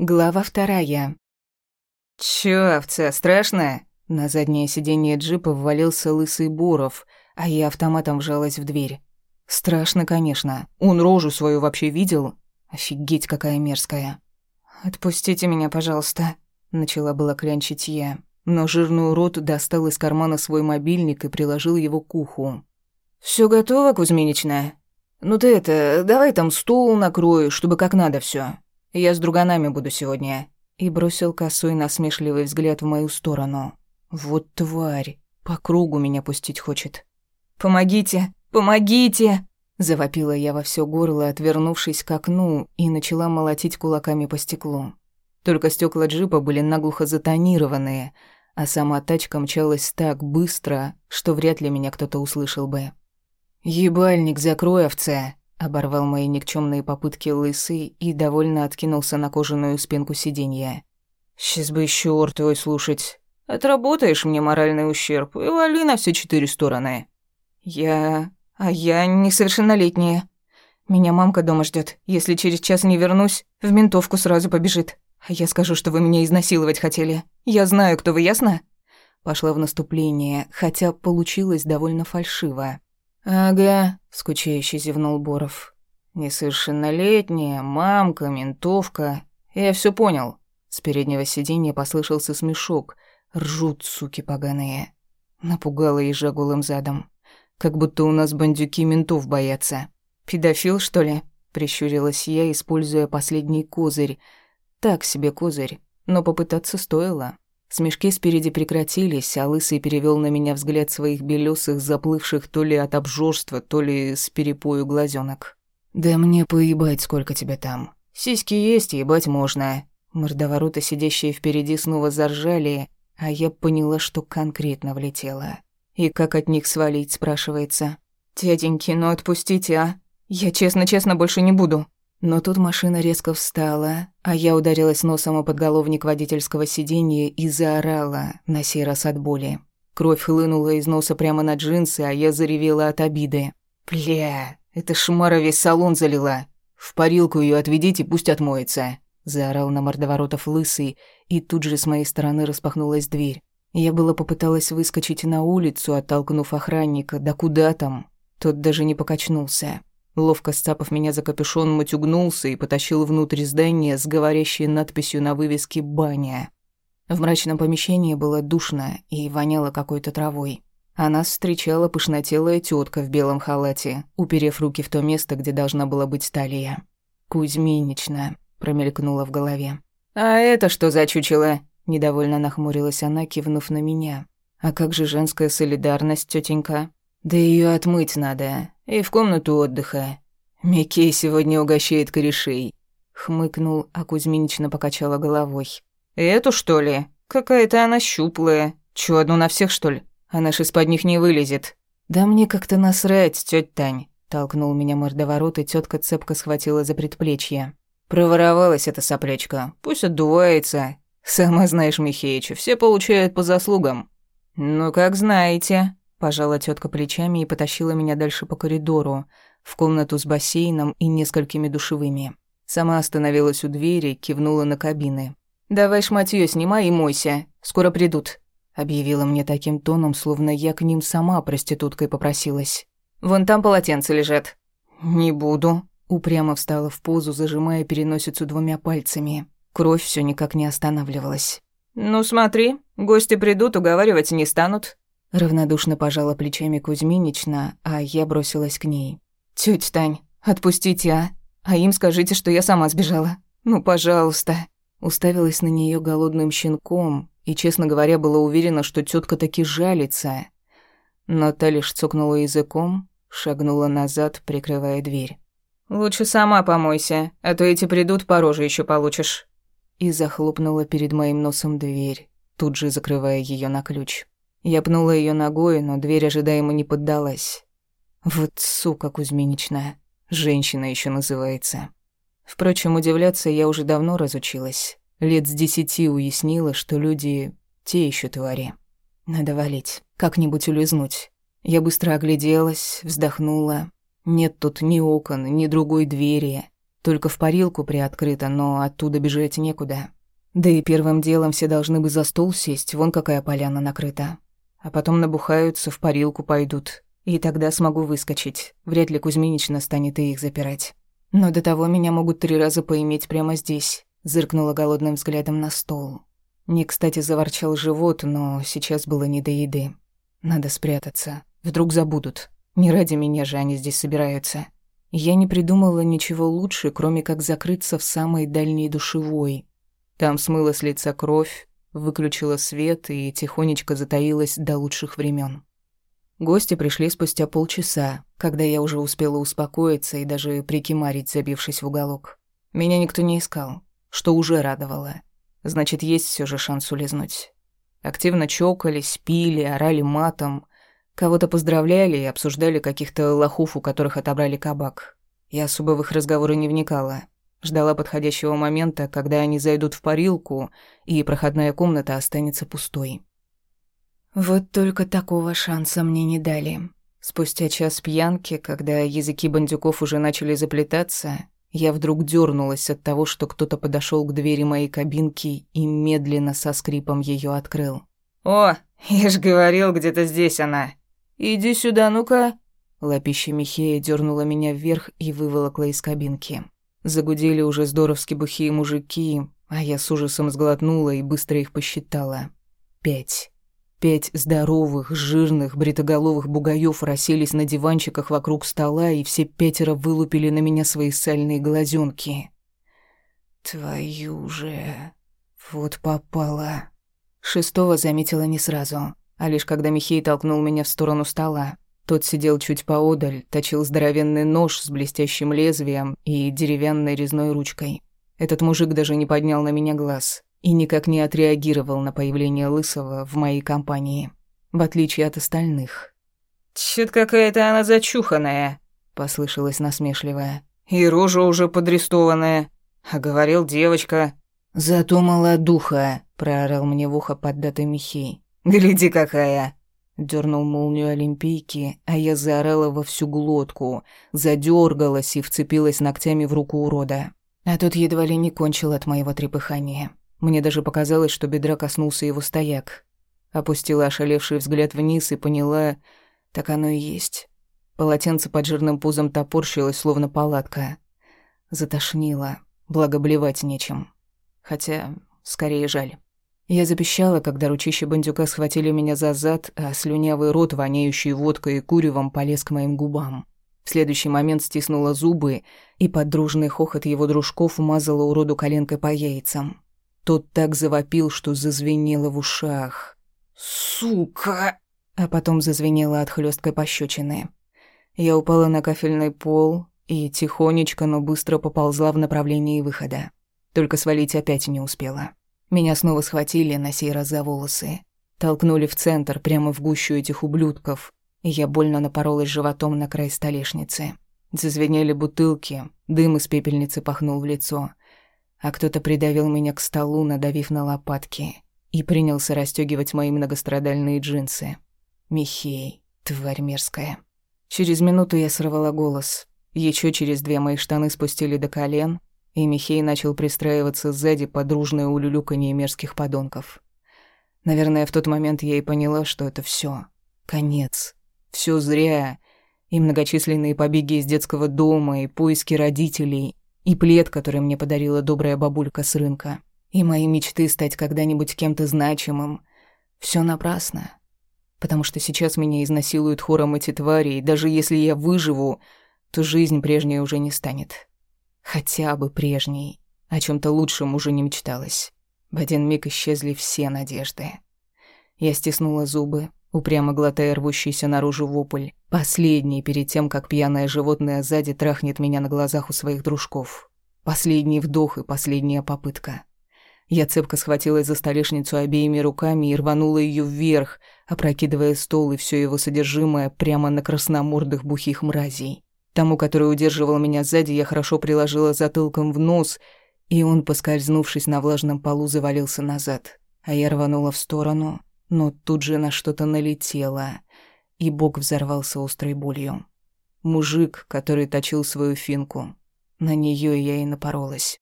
Глава вторая. «Чё, овца, страшно?» На заднее сиденье джипа ввалился лысый Буров, а я автоматом вжалась в дверь. Страшно, конечно. Он рожу свою вообще видел? Офигеть, какая мерзкая. «Отпустите меня, пожалуйста», — начала была клянчить я. Но жирный урод достал из кармана свой мобильник и приложил его к уху. «Всё готово, Кузьминична? Ну ты это, давай там стол накрой, чтобы как надо всё. Я с друганами буду сегодня». И бросил косой насмешливый взгляд в мою сторону. «Вот тварь, по кругу меня пустить хочет». «Помогите! Помогите!» Завопила я во все горло, отвернувшись к окну, и начала молотить кулаками по стеклу. Только стекла джипа были наглухо затонированные, а сама тачка мчалась так быстро, что вряд ли меня кто-то услышал бы. «Ебальник, закрой, овца!» Оборвал мои никчемные попытки лысый и довольно откинулся на кожаную спинку сиденья. «Сейчас бы еще ор твой слушать. Отработаешь мне моральный ущерб и вали на все четыре стороны». «Я... а я несовершеннолетняя. Меня мамка дома ждет. Если через час не вернусь, в ментовку сразу побежит. А я скажу, что вы меня изнасиловать хотели. Я знаю, кто вы, ясно?» Пошла в наступление, хотя получилось довольно фальшиво. «Ага», — скучающе зевнул Боров. «Несовершеннолетняя, мамка, ментовка. Я все понял». С переднего сиденья послышался смешок. Ржут, суки поганые. Напугала ежа голым задом. Как будто у нас бандюки ментов боятся. «Педофил, что ли?» — прищурилась я, используя последний козырь. Так себе козырь, но попытаться стоило. Смешки спереди прекратились, а Лысый перевел на меня взгляд своих белесых, заплывших то ли от обжорства, то ли с перепою глазенок. «Да мне поебать, сколько тебя там. Сиськи есть, ебать можно». Мордовороты, сидящие впереди, снова заржали, а я поняла, что конкретно влетела. И как от них свалить, спрашивается. «Дяденьки, ну отпустите, а? Я честно-честно больше не буду». Но тут машина резко встала, а я ударилась носом о подголовник водительского сиденья и заорала, на сей раз от боли. Кровь хлынула из носа прямо на джинсы, а я заревела от обиды. «Бля, это шмара весь салон залила. В парилку ее отведите, пусть отмоется», — заорал на мордоворотов лысый, и тут же с моей стороны распахнулась дверь. Я было попыталась выскочить на улицу, оттолкнув охранника, да куда там? Тот даже не покачнулся. Ловко сцапав меня за капюшон, матюгнулся и потащил внутрь здания с говорящей надписью на вывеске «Баня». В мрачном помещении было душно и воняло какой-то травой. А нас встречала пышнотелая тетка в белом халате, уперев руки в то место, где должна была быть талия. «Кузьминична», — промелькнула в голове. «А это что за чучело?» — недовольно нахмурилась она, кивнув на меня. «А как же женская солидарность, тетенька? Да ее отмыть надо, и в комнату отдыха. Микей сегодня угощает корешей». Хмыкнул, а Кузьминична покачала головой. «Эту, что ли? Какая-то она щуплая. Чё, одну на всех, что ли? Она ж из-под них не вылезет». «Да мне как-то насрать, тётя Тань», — толкнул меня мордоворот, и тётка цепко схватила за предплечье. «Проворовалась эта соплячка. Пусть отдувается. Сама знаешь, Михеича, все получают по заслугам». «Ну, как знаете», Пожала тетка плечами и потащила меня дальше по коридору, в комнату с бассейном и несколькими душевыми. Сама остановилась у двери, кивнула на кабины. «Давай шматьё снимай и мойся, скоро придут», — объявила мне таким тоном, словно я к ним сама проституткой попросилась. «Вон там полотенца лежат». «Не буду», — упрямо встала в позу, зажимая переносицу двумя пальцами. Кровь все никак не останавливалась. «Ну смотри, гости придут, уговаривать не станут. Равнодушно пожала плечами Кузьминична, а я бросилась к ней. «Тётя Тань, отпустите, а? А им скажите, что я сама сбежала. Ну, пожалуйста». Уставилась на неё голодным щенком и, честно говоря, была уверена, что тётка таки жалится. Но та лишь цокнула языком, шагнула назад, прикрывая дверь. «Лучше сама помойся, а то эти придут, по роже ещё получишь». И захлопнула перед моим носом дверь, тут же закрывая её на ключ. Я пнула ее ногой, но дверь ожидаемо не поддалась. Вот сука кузьминичная. Женщина еще называется. Впрочем, удивляться я уже давно разучилась. Лет с десяти уяснила, что люди те еще твари. Надо валить, как-нибудь улизнуть. Я быстро огляделась, вздохнула. Нет тут ни окон, ни другой двери. Только в парилку приоткрыто, но оттуда бежать некуда. Да и первым делом все должны бы за стол сесть, вон какая поляна накрыта. А потом набухаются, в парилку пойдут. И тогда смогу выскочить. Вряд ли Кузьминична станет и их запирать. Но до того меня могут три раза поиметь прямо здесь. Зыркнула голодным взглядом на стол. Не кстати заворчал живот, но сейчас было не до еды. Надо спрятаться. Вдруг забудут. Не ради меня же они здесь собираются. Я не придумала ничего лучше, кроме как закрыться в самой дальней душевой. Там смыла с лица кровь, выключила свет и тихонечко затаилась до лучших времен. Гости пришли спустя полчаса, когда я уже успела успокоиться и даже прикимарить, забившись в уголок. Меня никто не искал, что уже радовало. Значит, есть все же шанс улизнуть. Активно чокались, пили, орали матом, кого-то поздравляли и обсуждали каких-то лохов, у которых отобрали кабак. Я особо в их разговоры не вникала. Ждала подходящего момента, когда они зайдут в парилку, и проходная комната останется пустой. Вот только такого шанса мне не дали. Спустя час пьянки, когда языки бандюков уже начали заплетаться, я вдруг дернулась от того, что кто-то подошел к двери моей кабинки и медленно со скрипом ее открыл. «О, я ж говорил, где-то здесь она. Иди сюда, ну-ка». Лапища Михея дернула меня вверх и выволокла из кабинки. Загудели уже здоровски бухие мужики, а я с ужасом сглотнула и быстро их посчитала. Пять. Пять здоровых, жирных, бритоголовых бугаев расселись на диванчиках вокруг стола, и все пятеро вылупили на меня свои сальные глазенки. «Твою же... Вот попала...» Шестого заметила не сразу, а лишь когда Михей толкнул меня в сторону стола. Тот сидел чуть поодаль, точил здоровенный нож с блестящим лезвием и деревянной резной ручкой. Этот мужик даже не поднял на меня глаз и никак не отреагировал на появление Лысого в моей компании, в отличие от остальных. «Чё-то какая-то она зачуханная», — послышалось насмешливое. «И рожа уже подрестованная. А говорил девочка». «Зато молодуха», — проорал мне в ухо поддатый Михей. «Гляди какая!» Дёрнул молнию Олимпийки, а я заорала во всю глотку, задергалась и вцепилась ногтями в руку урода. А тот едва ли не кончил от моего трепыхания. Мне даже показалось, что бедра коснулся его стояк. Опустила ошалевший взгляд вниз и поняла, так оно и есть. Полотенце под жирным пузом топорщилось, словно палатка. Затошнило, благо блевать нечем. Хотя, скорее жаль. Я запищала, когда ручища бандюка схватили меня за зад, а слюнявый рот, воняющий водкой и куревом, полез к моим губам. В следующий момент стиснула зубы, и под дружный хохот его дружков умазала уроду коленкой по яйцам. Тот так завопил, что зазвенело в ушах. «Сука!» А потом зазвенело от хлёсткой пощечины. Я упала на кафельный пол и тихонечко, но быстро поползла в направлении выхода. Только свалить опять не успела. Меня снова схватили, на сей раз за волосы. Толкнули в центр, прямо в гущу этих ублюдков, и я больно напоролась животом на край столешницы. Зазвенели бутылки, дым из пепельницы пахнул в лицо а кто-то придавил меня к столу, надавив на лопатки, и принялся расстёгивать мои многострадальные джинсы. Михей, тварь мерзкая. Через минуту я сорвала голос. Ещё через две мои штаны спустили до колен, и Михей начал пристраиваться сзади под дружное улюлюканье мерзких подонков. Наверное, в тот момент я и поняла, что это всё. Конец. Всё зря. И многочисленные побеги из детского дома, и поиски родителей, и плед, который мне подарила добрая бабулька с рынка, и мои мечты стать когда-нибудь кем-то значимым. Все напрасно. Потому что сейчас меня изнасилуют хором эти твари, и даже если я выживу, то жизнь прежней уже не станет. Хотя бы прежней. О чем то лучшем уже не мечталось. В один миг исчезли все надежды. Я стиснула зубы, упрямо глотая рвущийся наружу вопль. Последний перед тем, как пьяное животное сзади трахнет меня на глазах у своих дружков. Последний вдох и последняя попытка. Я цепко схватилась за столешницу обеими руками и рванула ее вверх, опрокидывая стол и все его содержимое прямо на красномордых бухих мразей. Тому, который удерживал меня сзади, я хорошо приложила затылком в нос, и он, поскользнувшись на влажном полу, завалился назад. А я рванула в сторону, но тут же на что-то налетело, и бок взорвался острой болью. Мужик, который точил свою финку. На нее я и напоролась.